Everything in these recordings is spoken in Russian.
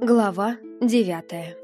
Глава девятая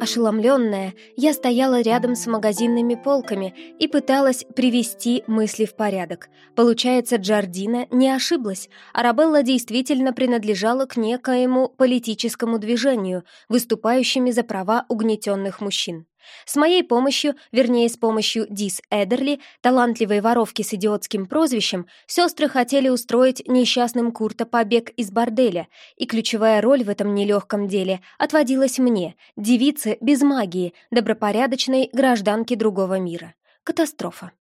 Ошеломленная, я стояла рядом с магазинными полками и пыталась привести мысли в порядок. Получается, Джардина не ошиблась. Арабелла действительно принадлежала к некоему политическому движению, выступающими за права угнетенных мужчин. С моей помощью, вернее, с помощью Дис Эдерли, талантливой воровки с идиотским прозвищем, сестры хотели устроить несчастным Курта побег из борделя, и ключевая роль в этом нелегком деле отводилась мне, девице без магии, добропорядочной гражданке другого мира. Катастрофа.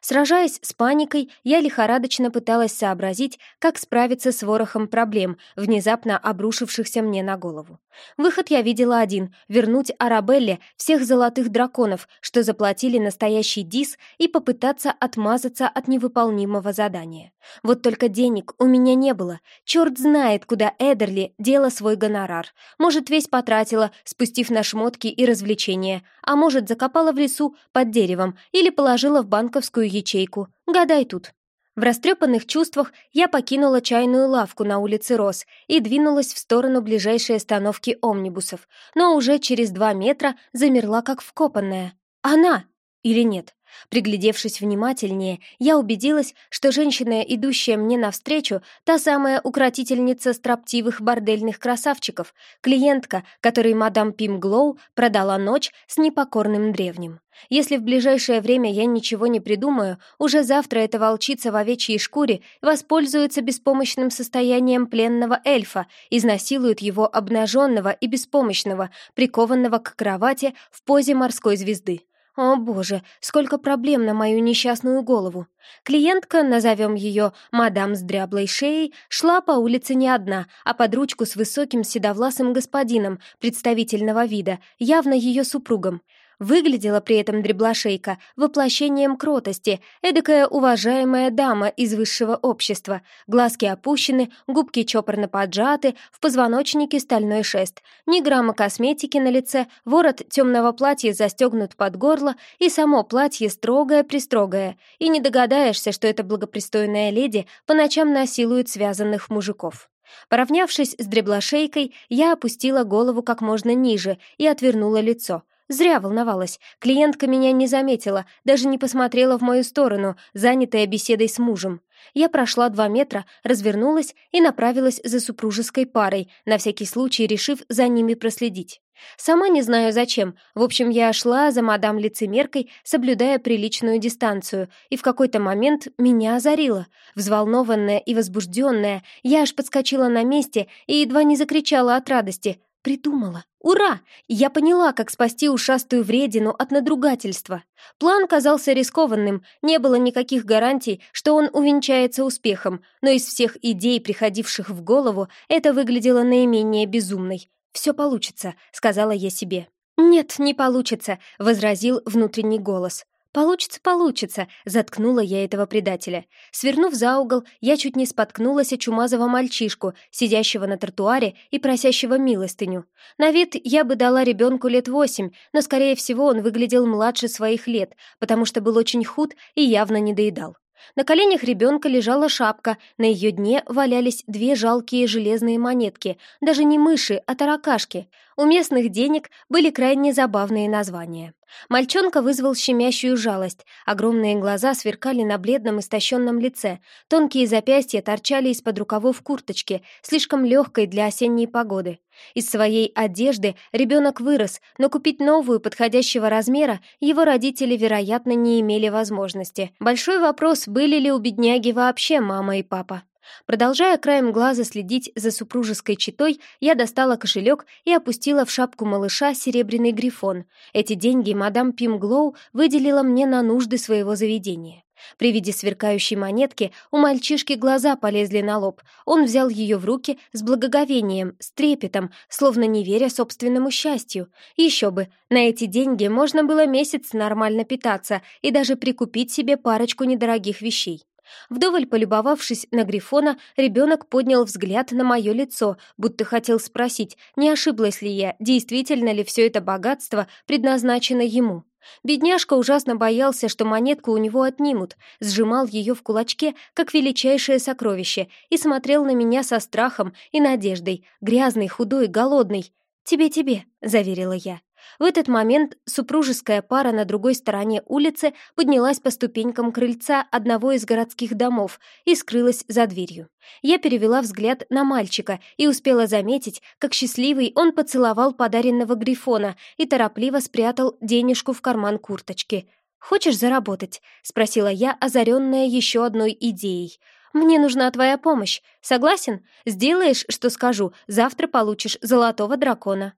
Сражаясь с паникой, я лихорадочно пыталась сообразить, как справиться с ворохом проблем, внезапно обрушившихся мне на голову. Выход я видела один — вернуть Арабелле всех золотых драконов, что заплатили настоящий дис, и попытаться отмазаться от невыполнимого задания. Вот только денег у меня не было. Черт знает, куда Эдерли дела свой гонорар. Может, весь потратила, спустив на шмотки и развлечения, а может, закопала в лесу под деревом или положила в банковскую ячейку. Гадай тут. В растрепанных чувствах я покинула чайную лавку на улице Рос и двинулась в сторону ближайшей остановки омнибусов, но уже через два метра замерла как вкопанная. Она! Или нет? Приглядевшись внимательнее, я убедилась, что женщина, идущая мне навстречу, та самая укротительница строптивых бордельных красавчиков, клиентка, которой мадам Пим Глоу продала ночь с непокорным древним. Если в ближайшее время я ничего не придумаю, уже завтра эта волчица в овечьей шкуре воспользуется беспомощным состоянием пленного эльфа, изнасилует его обнаженного и беспомощного, прикованного к кровати в позе морской звезды. О боже, сколько проблем на мою несчастную голову. Клиентка, назовем ее мадам с дряблой шеей, шла по улице не одна, а под ручку с высоким седовласым господином представительного вида, явно ее супругом. Выглядела при этом дреблошейка воплощением кротости, эдакая уважаемая дама из высшего общества. Глазки опущены, губки чопорно поджаты, в позвоночнике стальной шест. Ни грамма косметики на лице, ворот темного платья застегнут под горло, и само платье строгое-пристрогое. И не догадаешься, что эта благопристойная леди по ночам насилует связанных мужиков. Поравнявшись с дреблошейкой, я опустила голову как можно ниже и отвернула лицо — Зря волновалась. Клиентка меня не заметила, даже не посмотрела в мою сторону, занятая беседой с мужем. Я прошла два метра, развернулась и направилась за супружеской парой, на всякий случай решив за ними проследить. Сама не знаю зачем. В общем, я шла за мадам лицемеркой, соблюдая приличную дистанцию, и в какой-то момент меня озарило. Взволнованная и возбужденная, я аж подскочила на месте и едва не закричала от радости. Придумала. Ура! Я поняла, как спасти ушастую вредину от надругательства. План казался рискованным, не было никаких гарантий, что он увенчается успехом, но из всех идей, приходивших в голову, это выглядело наименее безумной. «Все получится», — сказала я себе. «Нет, не получится», — возразил внутренний голос. «Получится, получится», — заткнула я этого предателя. Свернув за угол, я чуть не споткнулась о чумазого мальчишку, сидящего на тротуаре и просящего милостыню. На вид я бы дала ребенку лет восемь, но, скорее всего, он выглядел младше своих лет, потому что был очень худ и явно не доедал. На коленях ребенка лежала шапка, на ее дне валялись две жалкие железные монетки, даже не мыши, а таракашки. У местных денег были крайне забавные названия. Мальчонка вызвал щемящую жалость, огромные глаза сверкали на бледном истощенном лице, тонкие запястья торчали из-под рукавов курточки, слишком легкой для осенней погоды. Из своей одежды ребенок вырос, но купить новую подходящего размера его родители, вероятно, не имели возможности. Большой вопрос, были ли у бедняги вообще мама и папа. Продолжая краем глаза следить за супружеской четой, я достала кошелек и опустила в шапку малыша серебряный грифон. Эти деньги мадам Пимглоу выделила мне на нужды своего заведения. При виде сверкающей монетки у мальчишки глаза полезли на лоб. Он взял ее в руки с благоговением, с трепетом, словно не веря собственному счастью. Еще бы, на эти деньги можно было месяц нормально питаться и даже прикупить себе парочку недорогих вещей. Вдоволь полюбовавшись на Грифона, ребенок поднял взгляд на мое лицо, будто хотел спросить, не ошиблась ли я, действительно ли все это богатство предназначено ему. Бедняжка ужасно боялся, что монетку у него отнимут, сжимал ее в кулачке, как величайшее сокровище, и смотрел на меня со страхом и надеждой, грязный, худой, голодный. «Тебе-тебе», — заверила я. В этот момент супружеская пара на другой стороне улицы поднялась по ступенькам крыльца одного из городских домов и скрылась за дверью. Я перевела взгляд на мальчика и успела заметить, как счастливый он поцеловал подаренного грифона и торопливо спрятал денежку в карман курточки. «Хочешь заработать?» — спросила я, озаренная еще одной идеей. «Мне нужна твоя помощь. Согласен? Сделаешь, что скажу, завтра получишь золотого дракона».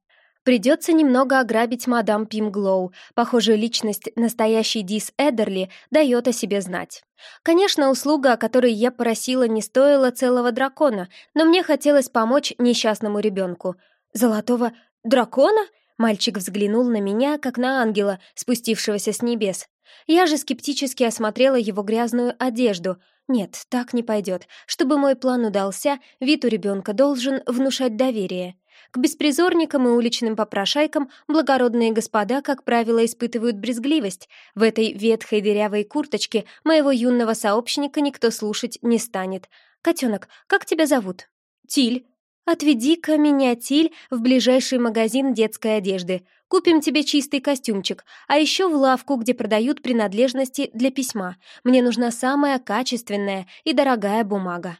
Придется немного ограбить мадам Пимглоу. Похоже, личность настоящей Дис Эдерли дает о себе знать. Конечно, услуга, о которой я просила, не стоила целого дракона, но мне хотелось помочь несчастному ребенку. «Золотого дракона?» Мальчик взглянул на меня, как на ангела, спустившегося с небес. Я же скептически осмотрела его грязную одежду. Нет, так не пойдет. Чтобы мой план удался, вид у ребенка должен внушать доверие. К беспризорникам и уличным попрошайкам благородные господа, как правило, испытывают брезгливость. В этой ветхой дырявой курточке моего юного сообщника никто слушать не станет. «Котенок, как тебя зовут?» «Тиль». «Отведи-ка меня, Тиль, в ближайший магазин детской одежды. Купим тебе чистый костюмчик, а еще в лавку, где продают принадлежности для письма. Мне нужна самая качественная и дорогая бумага».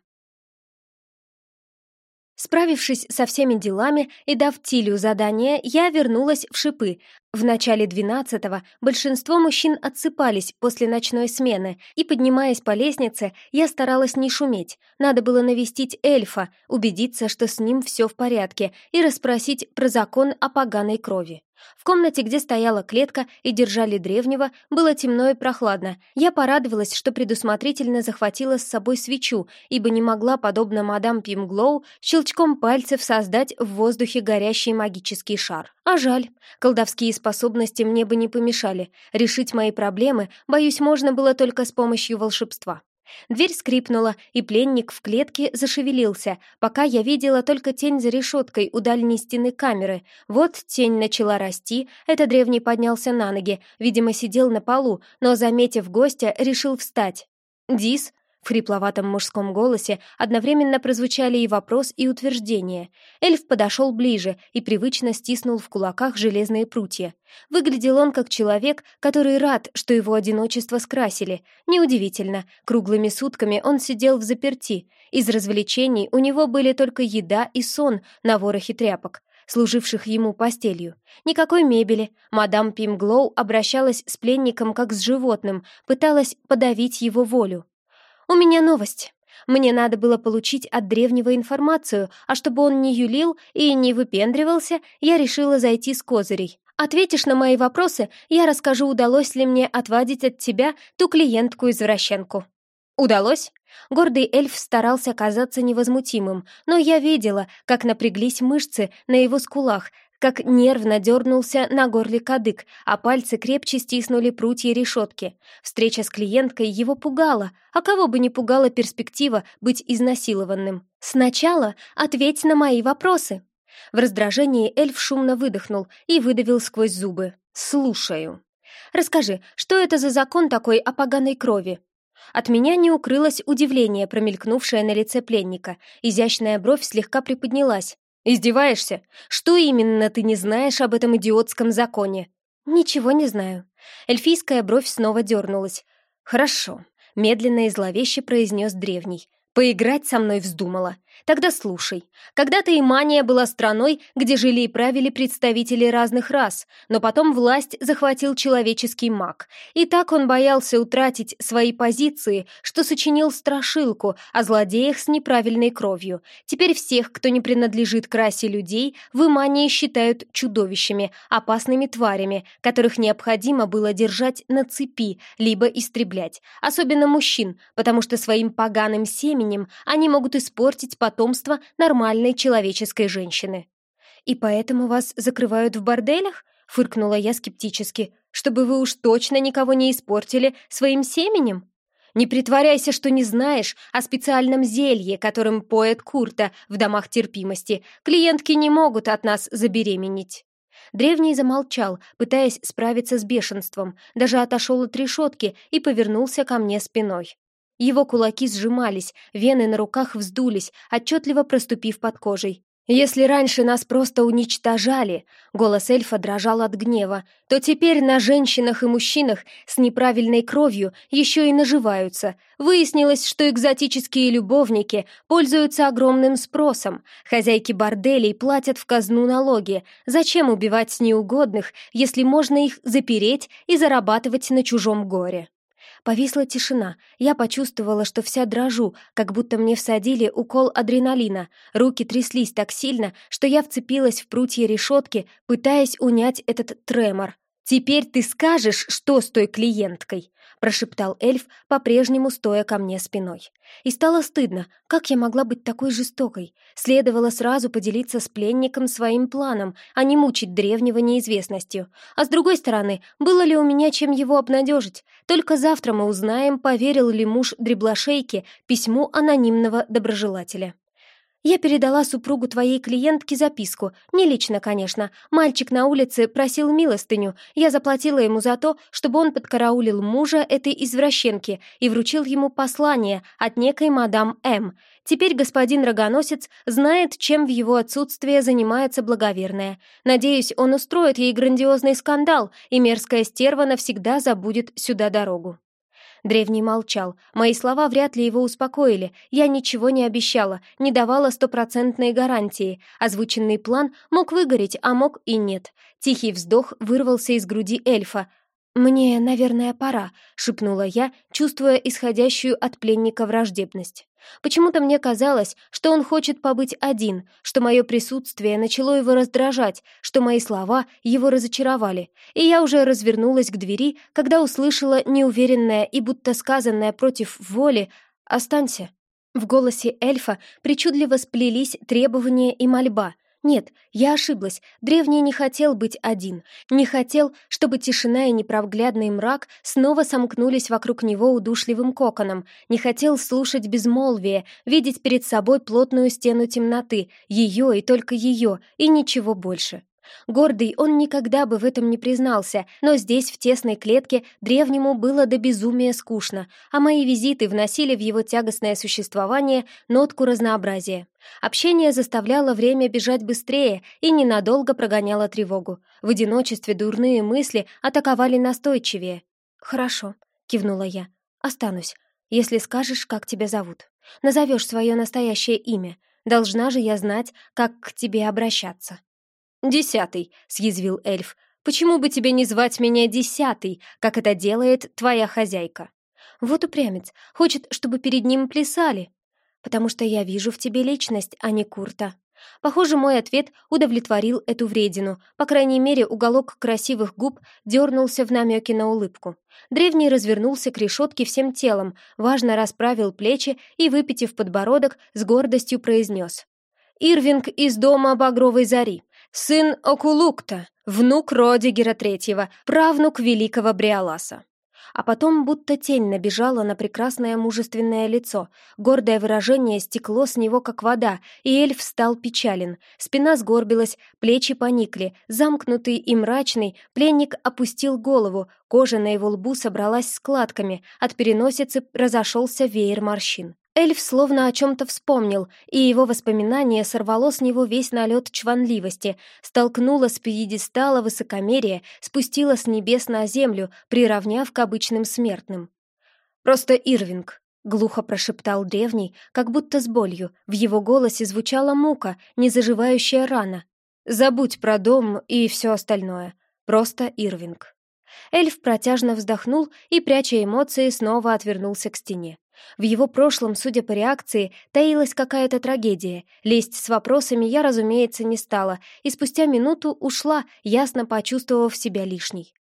Справившись со всеми делами и дав Тилю задание, я вернулась в шипы. В начале двенадцатого большинство мужчин отсыпались после ночной смены, и, поднимаясь по лестнице, я старалась не шуметь. Надо было навестить эльфа, убедиться, что с ним все в порядке, и расспросить про закон о поганой крови. В комнате, где стояла клетка и держали древнего, было темно и прохладно. Я порадовалась, что предусмотрительно захватила с собой свечу, ибо не могла, подобно мадам Пимглоу, щелчком пальцев создать в воздухе горящий магический шар. А жаль, колдовские способности мне бы не помешали. Решить мои проблемы, боюсь, можно было только с помощью волшебства. Дверь скрипнула, и пленник в клетке зашевелился, пока я видела только тень за решеткой у дальней стены камеры. Вот тень начала расти, это древний поднялся на ноги, видимо, сидел на полу, но, заметив гостя, решил встать. «Дис», в хрипловатом мужском голосе одновременно прозвучали и вопрос, и утверждение. Эльф подошел ближе и привычно стиснул в кулаках железные прутья. Выглядел он как человек, который рад, что его одиночество скрасили. Неудивительно, круглыми сутками он сидел в заперти. Из развлечений у него были только еда и сон на ворохе тряпок служивших ему постелью. Никакой мебели. Мадам Пимглоу обращалась с пленником как с животным, пыталась подавить его волю. «У меня новость. Мне надо было получить от древнего информацию, а чтобы он не юлил и не выпендривался, я решила зайти с козырей. Ответишь на мои вопросы, я расскажу, удалось ли мне отвадить от тебя ту клиентку-извращенку». «Удалось?» Гордый эльф старался казаться невозмутимым, но я видела, как напряглись мышцы на его скулах, как нервно дернулся на горле кадык, а пальцы крепче стиснули прутья решетки. Встреча с клиенткой его пугала, а кого бы не пугала перспектива быть изнасилованным. «Сначала ответь на мои вопросы». В раздражении эльф шумно выдохнул и выдавил сквозь зубы. «Слушаю». «Расскажи, что это за закон такой о поганой крови?» От меня не укрылось удивление, промелькнувшее на лице пленника. Изящная бровь слегка приподнялась. «Издеваешься? Что именно ты не знаешь об этом идиотском законе?» «Ничего не знаю». Эльфийская бровь снова дернулась. «Хорошо», — медленно и зловеще произнес древний. «Поиграть со мной вздумала. Тогда слушай. Когда-то Имания была страной, где жили и правили представители разных рас, но потом власть захватил человеческий маг. И так он боялся утратить свои позиции, что сочинил страшилку о злодеях с неправильной кровью. Теперь всех, кто не принадлежит к расе людей, в Имании считают чудовищами, опасными тварями, которых необходимо было держать на цепи, либо истреблять. Особенно мужчин, потому что своим поганым семенем они могут испортить потомство нормальной человеческой женщины. «И поэтому вас закрывают в борделях?» — фыркнула я скептически. «Чтобы вы уж точно никого не испортили своим семенем?» «Не притворяйся, что не знаешь о специальном зелье, которым поет Курта в домах терпимости. Клиентки не могут от нас забеременеть». Древний замолчал, пытаясь справиться с бешенством, даже отошел от решетки и повернулся ко мне спиной. Его кулаки сжимались, вены на руках вздулись, отчетливо проступив под кожей. «Если раньше нас просто уничтожали», — голос эльфа дрожал от гнева, «то теперь на женщинах и мужчинах с неправильной кровью еще и наживаются. Выяснилось, что экзотические любовники пользуются огромным спросом. Хозяйки борделей платят в казну налоги. Зачем убивать неугодных, если можно их запереть и зарабатывать на чужом горе?» Повисла тишина. Я почувствовала, что вся дрожу, как будто мне всадили укол адреналина. Руки тряслись так сильно, что я вцепилась в прутья решетки, пытаясь унять этот тремор. «Теперь ты скажешь, что с той клиенткой?» — прошептал эльф, по-прежнему стоя ко мне спиной. И стало стыдно, как я могла быть такой жестокой. Следовало сразу поделиться с пленником своим планом, а не мучить древнего неизвестностью. А с другой стороны, было ли у меня чем его обнадежить? Только завтра мы узнаем, поверил ли муж дреблошейки письму анонимного доброжелателя. Я передала супругу твоей клиентке записку. Не лично, конечно. Мальчик на улице просил милостыню. Я заплатила ему за то, чтобы он подкараулил мужа этой извращенки и вручил ему послание от некой мадам М. Теперь господин Рогоносец знает, чем в его отсутствие занимается благоверная. Надеюсь, он устроит ей грандиозный скандал, и мерзкая стерва навсегда забудет сюда дорогу. Древний молчал. Мои слова вряд ли его успокоили. Я ничего не обещала, не давала стопроцентной гарантии. Озвученный план мог выгореть, а мог и нет. Тихий вздох вырвался из груди эльфа. «Мне, наверное, пора», — шепнула я, чувствуя исходящую от пленника враждебность. Почему-то мне казалось, что он хочет побыть один, что мое присутствие начало его раздражать, что мои слова его разочаровали, и я уже развернулась к двери, когда услышала неуверенное и будто сказанное против воли «Останься». В голосе эльфа причудливо сплелись требования и мольба — нет, я ошиблась. Древний не хотел быть один. Не хотел, чтобы тишина и непроглядный мрак снова сомкнулись вокруг него удушливым коконом. Не хотел слушать безмолвие, видеть перед собой плотную стену темноты, ее и только ее, и ничего больше. Гордый он никогда бы в этом не признался, но здесь, в тесной клетке, древнему было до безумия скучно, а мои визиты вносили в его тягостное существование нотку разнообразия. Общение заставляло время бежать быстрее и ненадолго прогоняло тревогу. В одиночестве дурные мысли атаковали настойчивее. «Хорошо», — кивнула я, — «останусь, если скажешь, как тебя зовут. Назовешь свое настоящее имя. Должна же я знать, как к тебе обращаться». «Десятый», — съязвил эльф. «Почему бы тебе не звать меня Десятый, как это делает твоя хозяйка?» «Вот упрямец. Хочет, чтобы перед ним плясали. Потому что я вижу в тебе личность, а не Курта». Похоже, мой ответ удовлетворил эту вредину. По крайней мере, уголок красивых губ дернулся в намеке на улыбку. Древний развернулся к решетке всем телом, важно расправил плечи и, выпитив подбородок, с гордостью произнес. «Ирвинг из дома Багровой Зари сын Окулукта, внук Родигера Третьего, правнук великого Бриаласа. А потом будто тень набежала на прекрасное мужественное лицо. Гордое выражение стекло с него, как вода, и эльф стал печален. Спина сгорбилась, плечи поникли. Замкнутый и мрачный, пленник опустил голову, кожа на его лбу собралась складками, от переносицы разошелся веер морщин. Эльф словно о чем-то вспомнил, и его воспоминание сорвало с него весь налет чванливости, столкнуло с пьедестала высокомерия, спустило с небес на землю, приравняв к обычным смертным. «Просто Ирвинг», — глухо прошептал древний, как будто с болью. В его голосе звучала мука, незаживающая рана. «Забудь про дом и все остальное. Просто Ирвинг». Эльф протяжно вздохнул и, пряча эмоции, снова отвернулся к стене. В его прошлом, судя по реакции, таилась какая-то трагедия. Лезть с вопросами я, разумеется, не стала, и спустя минуту ушла, ясно почувствовав себя лишней.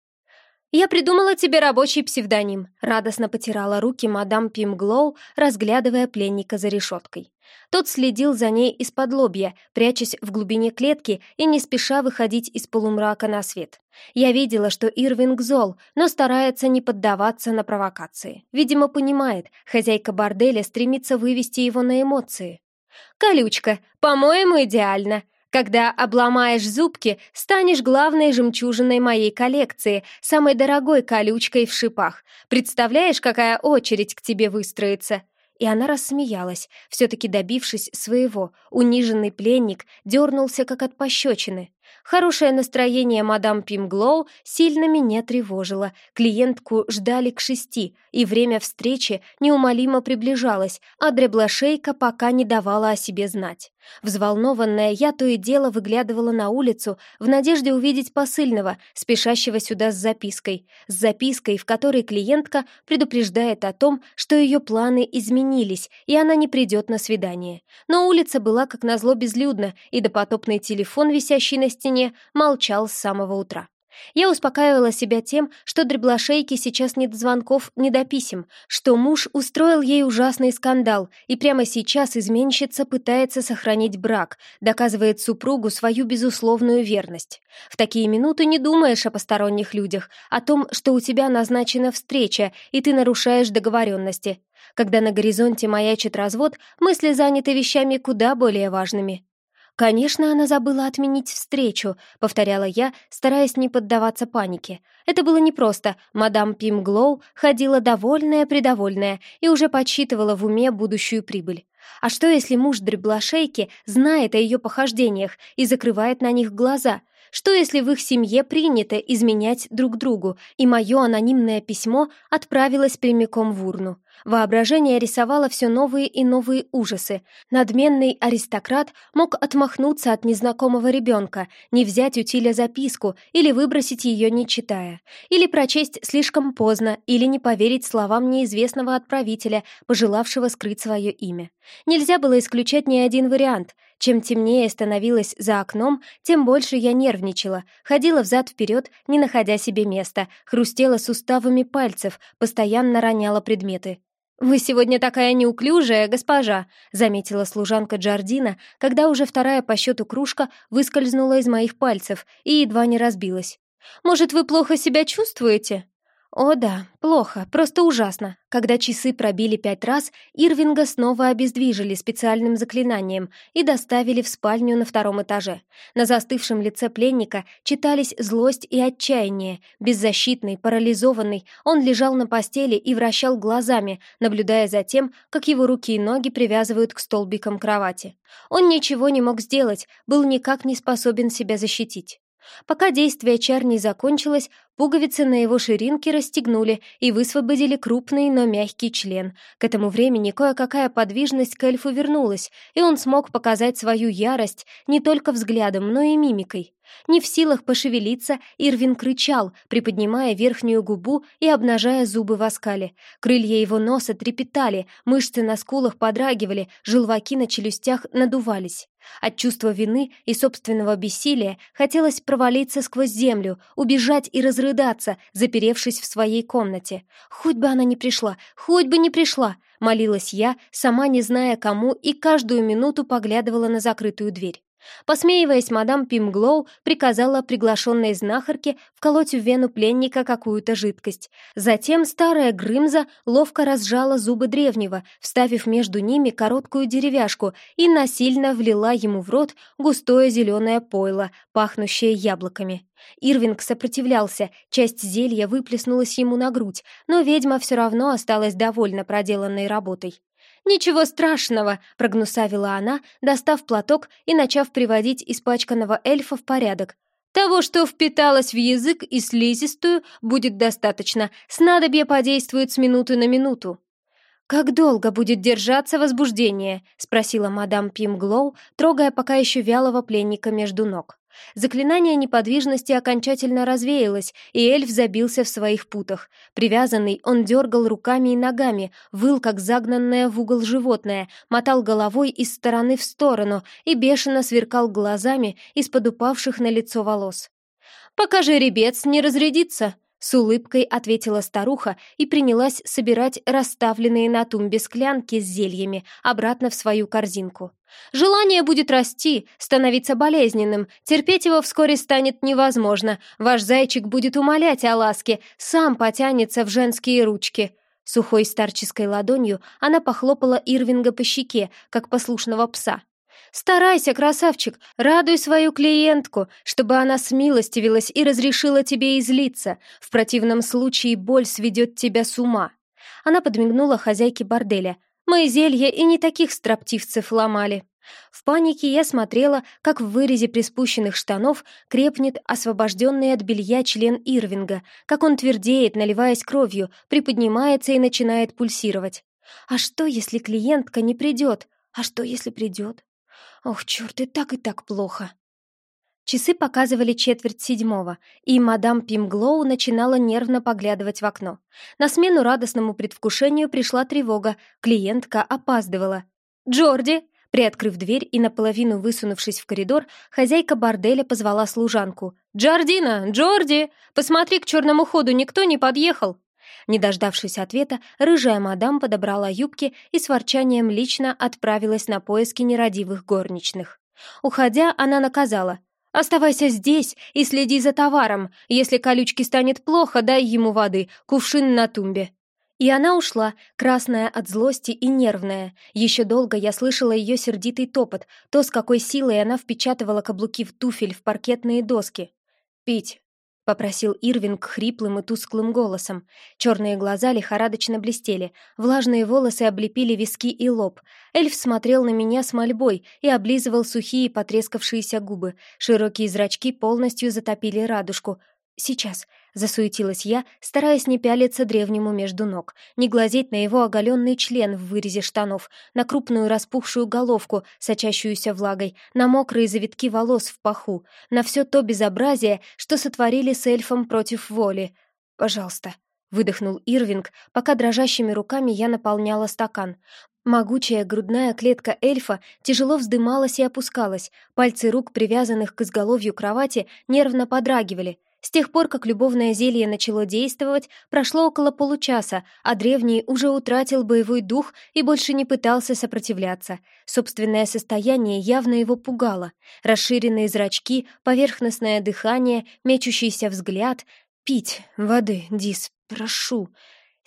«Я придумала тебе рабочий псевдоним», — радостно потирала руки мадам Пимглоу, разглядывая пленника за решеткой. Тот следил за ней из-под лобья, прячась в глубине клетки и не спеша выходить из полумрака на свет. Я видела, что Ирвинг зол, но старается не поддаваться на провокации. Видимо, понимает, хозяйка борделя стремится вывести его на эмоции. «Колючка, по-моему, идеально!» Когда обломаешь зубки, станешь главной жемчужиной моей коллекции, самой дорогой колючкой в шипах. Представляешь, какая очередь к тебе выстроится?» И она рассмеялась, все-таки добившись своего. Униженный пленник дернулся, как от пощечины. Хорошее настроение мадам Пимглоу сильно меня тревожило. Клиентку ждали к шести, и время встречи неумолимо приближалось, а дреблошейка пока не давала о себе знать. Взволнованная, я то и дело выглядывала на улицу в надежде увидеть посыльного, спешащего сюда с запиской. С запиской, в которой клиентка предупреждает о том, что ее планы изменились, и она не придет на свидание. Но улица была, как назло, безлюдна, и допотопный телефон, висящий на стене, молчал с самого утра. Я успокаивала себя тем, что дреблошейке сейчас не до звонков, не до писем, что муж устроил ей ужасный скандал, и прямо сейчас изменщица пытается сохранить брак, доказывает супругу свою безусловную верность. В такие минуты не думаешь о посторонних людях, о том, что у тебя назначена встреча, и ты нарушаешь договоренности. Когда на горизонте маячит развод, мысли заняты вещами куда более важными. «Конечно, она забыла отменить встречу», — повторяла я, стараясь не поддаваться панике. Это было непросто. Мадам Пимглоу ходила довольная-предовольная и уже подсчитывала в уме будущую прибыль. А что, если муж дреблошейки знает о ее похождениях и закрывает на них глаза? Что, если в их семье принято изменять друг другу, и мое анонимное письмо отправилось прямиком в урну? Воображение рисовало все новые и новые ужасы. Надменный аристократ мог отмахнуться от незнакомого ребенка, не взять у Тиля записку или выбросить ее не читая, или прочесть слишком поздно, или не поверить словам неизвестного отправителя, пожелавшего скрыть свое имя. Нельзя было исключать ни один вариант. Чем темнее становилось за окном, тем больше я нервничала, ходила взад-вперед, не находя себе места, хрустела суставами пальцев, постоянно роняла предметы. «Вы сегодня такая неуклюжая, госпожа», — заметила служанка Джардина, когда уже вторая по счету кружка выскользнула из моих пальцев и едва не разбилась. «Может, вы плохо себя чувствуете?» О да, плохо, просто ужасно. Когда часы пробили пять раз, Ирвинга снова обездвижили специальным заклинанием и доставили в спальню на втором этаже. На застывшем лице пленника читались злость и отчаяние. Беззащитный, парализованный, он лежал на постели и вращал глазами, наблюдая за тем, как его руки и ноги привязывают к столбикам кровати. Он ничего не мог сделать, был никак не способен себя защитить. Пока действие чар не закончилось, пуговицы на его ширинке расстегнули и высвободили крупный, но мягкий член. К этому времени кое-какая подвижность к эльфу вернулась, и он смог показать свою ярость не только взглядом, но и мимикой. Не в силах пошевелиться, Ирвин кричал, приподнимая верхнюю губу и обнажая зубы в оскале. Крылья его носа трепетали, мышцы на скулах подрагивали, желваки на челюстях надувались. От чувства вины и собственного бессилия хотелось провалиться сквозь землю, убежать и разрыдаться, заперевшись в своей комнате. «Хоть бы она не пришла! Хоть бы не пришла!» — молилась я, сама не зная кому, и каждую минуту поглядывала на закрытую дверь. Посмеиваясь, мадам Пимглоу приказала приглашенной знахарке вколоть в вену пленника какую-то жидкость. Затем старая Грымза ловко разжала зубы древнего, вставив между ними короткую деревяшку и насильно влила ему в рот густое зеленое пойло, пахнущее яблоками. Ирвинг сопротивлялся, часть зелья выплеснулась ему на грудь, но ведьма все равно осталась довольна проделанной работой. «Ничего страшного», — прогнусавила она, достав платок и начав приводить испачканного эльфа в порядок. «Того, что впиталось в язык и слизистую, будет достаточно. Снадобье подействует с минуты на минуту». «Как долго будет держаться возбуждение?» — спросила мадам Пимглоу, трогая пока еще вялого пленника между ног. Заклинание неподвижности окончательно развеялось, и эльф забился в своих путах. Привязанный, он дергал руками и ногами, выл, как загнанное в угол животное, мотал головой из стороны в сторону и бешено сверкал глазами из-под упавших на лицо волос. «Пока жеребец не разрядится», с улыбкой ответила старуха и принялась собирать расставленные на тумбе склянки с зельями обратно в свою корзинку. «Желание будет расти, становиться болезненным, терпеть его вскоре станет невозможно, ваш зайчик будет умолять о ласке, сам потянется в женские ручки». Сухой старческой ладонью она похлопала Ирвинга по щеке, как послушного пса. Старайся, красавчик, радуй свою клиентку, чтобы она смилостивилась и разрешила тебе излиться. В противном случае боль сведет тебя с ума. Она подмигнула хозяйке борделя. Мы зелья и не таких строптивцев ломали. В панике я смотрела, как в вырезе приспущенных штанов крепнет освобожденный от белья член Ирвинга, как он твердеет, наливаясь кровью, приподнимается и начинает пульсировать. А что, если клиентка не придет? А что, если придет? Ох, черт, и так и так плохо. Часы показывали четверть седьмого, и мадам Пимглоу начинала нервно поглядывать в окно. На смену радостному предвкушению пришла тревога, клиентка опаздывала. «Джорди!» Приоткрыв дверь и наполовину высунувшись в коридор, хозяйка борделя позвала служанку. «Джордина! Джорди! Посмотри, к черному ходу никто не подъехал!» Не дождавшись ответа, рыжая мадам подобрала юбки и с ворчанием лично отправилась на поиски нерадивых горничных. Уходя, она наказала. «Оставайся здесь и следи за товаром. Если колючке станет плохо, дай ему воды, кувшин на тумбе». И она ушла, красная от злости и нервная. Еще долго я слышала ее сердитый топот, то, с какой силой она впечатывала каблуки в туфель в паркетные доски. «Пить», — попросил Ирвинг хриплым и тусклым голосом. Черные глаза лихорадочно блестели, влажные волосы облепили виски и лоб. Эльф смотрел на меня с мольбой и облизывал сухие потрескавшиеся губы. Широкие зрачки полностью затопили радужку. «Сейчас», Засуетилась я, стараясь не пялиться древнему между ног, не глазеть на его оголенный член в вырезе штанов, на крупную распухшую головку, сочащуюся влагой, на мокрые завитки волос в паху, на все то безобразие, что сотворили с эльфом против воли. «Пожалуйста», — выдохнул Ирвинг, пока дрожащими руками я наполняла стакан. Могучая грудная клетка эльфа тяжело вздымалась и опускалась, пальцы рук, привязанных к изголовью кровати, нервно подрагивали, с тех пор, как любовное зелье начало действовать, прошло около получаса, а древний уже утратил боевой дух и больше не пытался сопротивляться. Собственное состояние явно его пугало. Расширенные зрачки, поверхностное дыхание, мечущийся взгляд. «Пить воды, Дис, прошу!»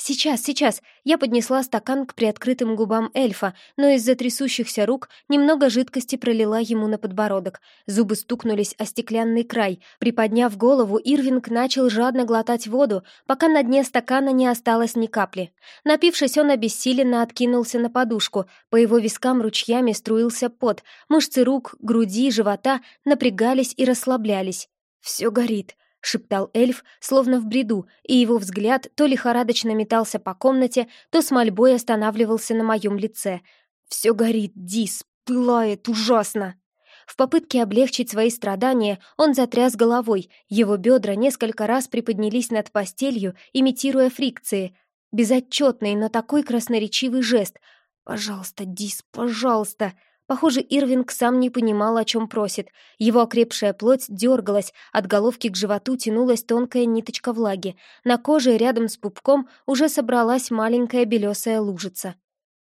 «Сейчас, сейчас!» Я поднесла стакан к приоткрытым губам эльфа, но из-за трясущихся рук немного жидкости пролила ему на подбородок. Зубы стукнулись о стеклянный край. Приподняв голову, Ирвинг начал жадно глотать воду, пока на дне стакана не осталось ни капли. Напившись, он обессиленно откинулся на подушку. По его вискам ручьями струился пот. Мышцы рук, груди, живота напрягались и расслаблялись. «Все горит», — шептал эльф, словно в бреду, и его взгляд то лихорадочно метался по комнате, то с мольбой останавливался на моем лице. «Все горит, Дис, пылает ужасно!» В попытке облегчить свои страдания он затряс головой, его бедра несколько раз приподнялись над постелью, имитируя фрикции. Безотчетный, но такой красноречивый жест. «Пожалуйста, Дис, пожалуйста!» Похоже, Ирвинг сам не понимал, о чем просит. Его окрепшая плоть дергалась, от головки к животу тянулась тонкая ниточка влаги. На коже рядом с пупком уже собралась маленькая белесая лужица.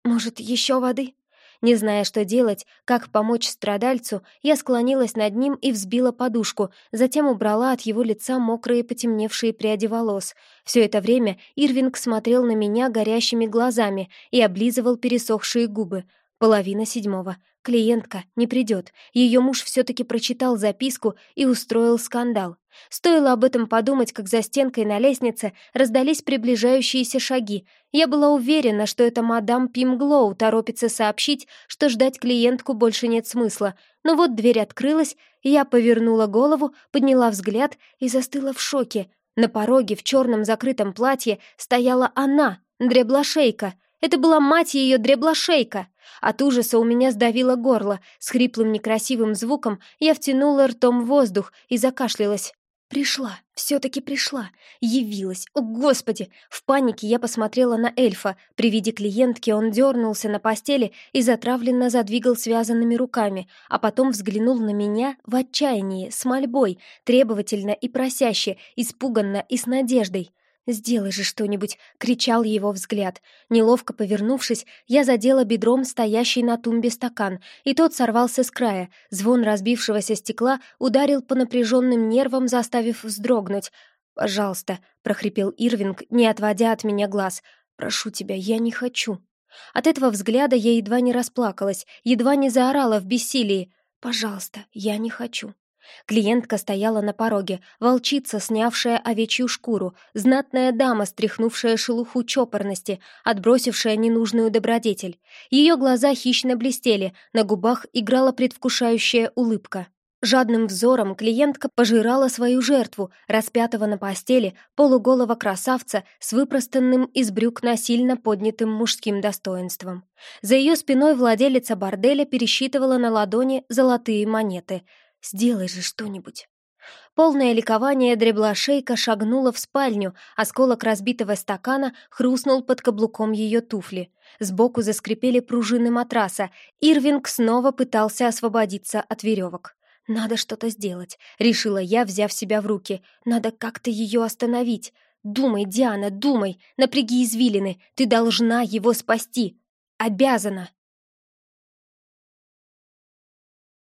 «Может, еще воды?» Не зная, что делать, как помочь страдальцу, я склонилась над ним и взбила подушку, затем убрала от его лица мокрые потемневшие пряди волос. Все это время Ирвинг смотрел на меня горящими глазами и облизывал пересохшие губы. Половина седьмого. Клиентка не придет. Ее муж все-таки прочитал записку и устроил скандал. Стоило об этом подумать, как за стенкой на лестнице раздались приближающиеся шаги. Я была уверена, что это мадам Пимглоу торопится сообщить, что ждать клиентку больше нет смысла. Но вот дверь открылась, я повернула голову, подняла взгляд и застыла в шоке. На пороге в черном закрытом платье стояла она, дреблошейка. Это была мать ее дреблошейка. От ужаса у меня сдавило горло. С хриплым некрасивым звуком я втянула ртом воздух и закашлялась. Пришла, все-таки пришла, явилась, о господи! В панике я посмотрела на эльфа. При виде клиентки он дернулся на постели и затравленно задвигал связанными руками, а потом взглянул на меня в отчаянии, с мольбой, требовательно и просяще, испуганно и с надеждой. «Сделай же что-нибудь!» — кричал его взгляд. Неловко повернувшись, я задела бедром стоящий на тумбе стакан, и тот сорвался с края. Звон разбившегося стекла ударил по напряженным нервам, заставив вздрогнуть. «Пожалуйста», — прохрипел Ирвинг, не отводя от меня глаз. «Прошу тебя, я не хочу». От этого взгляда я едва не расплакалась, едва не заорала в бессилии. «Пожалуйста, я не хочу». Клиентка стояла на пороге, волчица, снявшая овечью шкуру, знатная дама, стряхнувшая шелуху чопорности, отбросившая ненужную добродетель. Ее глаза хищно блестели, на губах играла предвкушающая улыбка. Жадным взором клиентка пожирала свою жертву, распятого на постели, полуголого красавца с выпростанным из брюк насильно поднятым мужским достоинством. За ее спиной владелица борделя пересчитывала на ладони золотые монеты. «Сделай же что-нибудь!» Полное ликование дреблошейка шагнула в спальню, осколок разбитого стакана хрустнул под каблуком ее туфли. Сбоку заскрипели пружины матраса, Ирвинг снова пытался освободиться от веревок. «Надо что-то сделать», — решила я, взяв себя в руки. «Надо как-то ее остановить. Думай, Диана, думай, напряги извилины, ты должна его спасти. Обязана».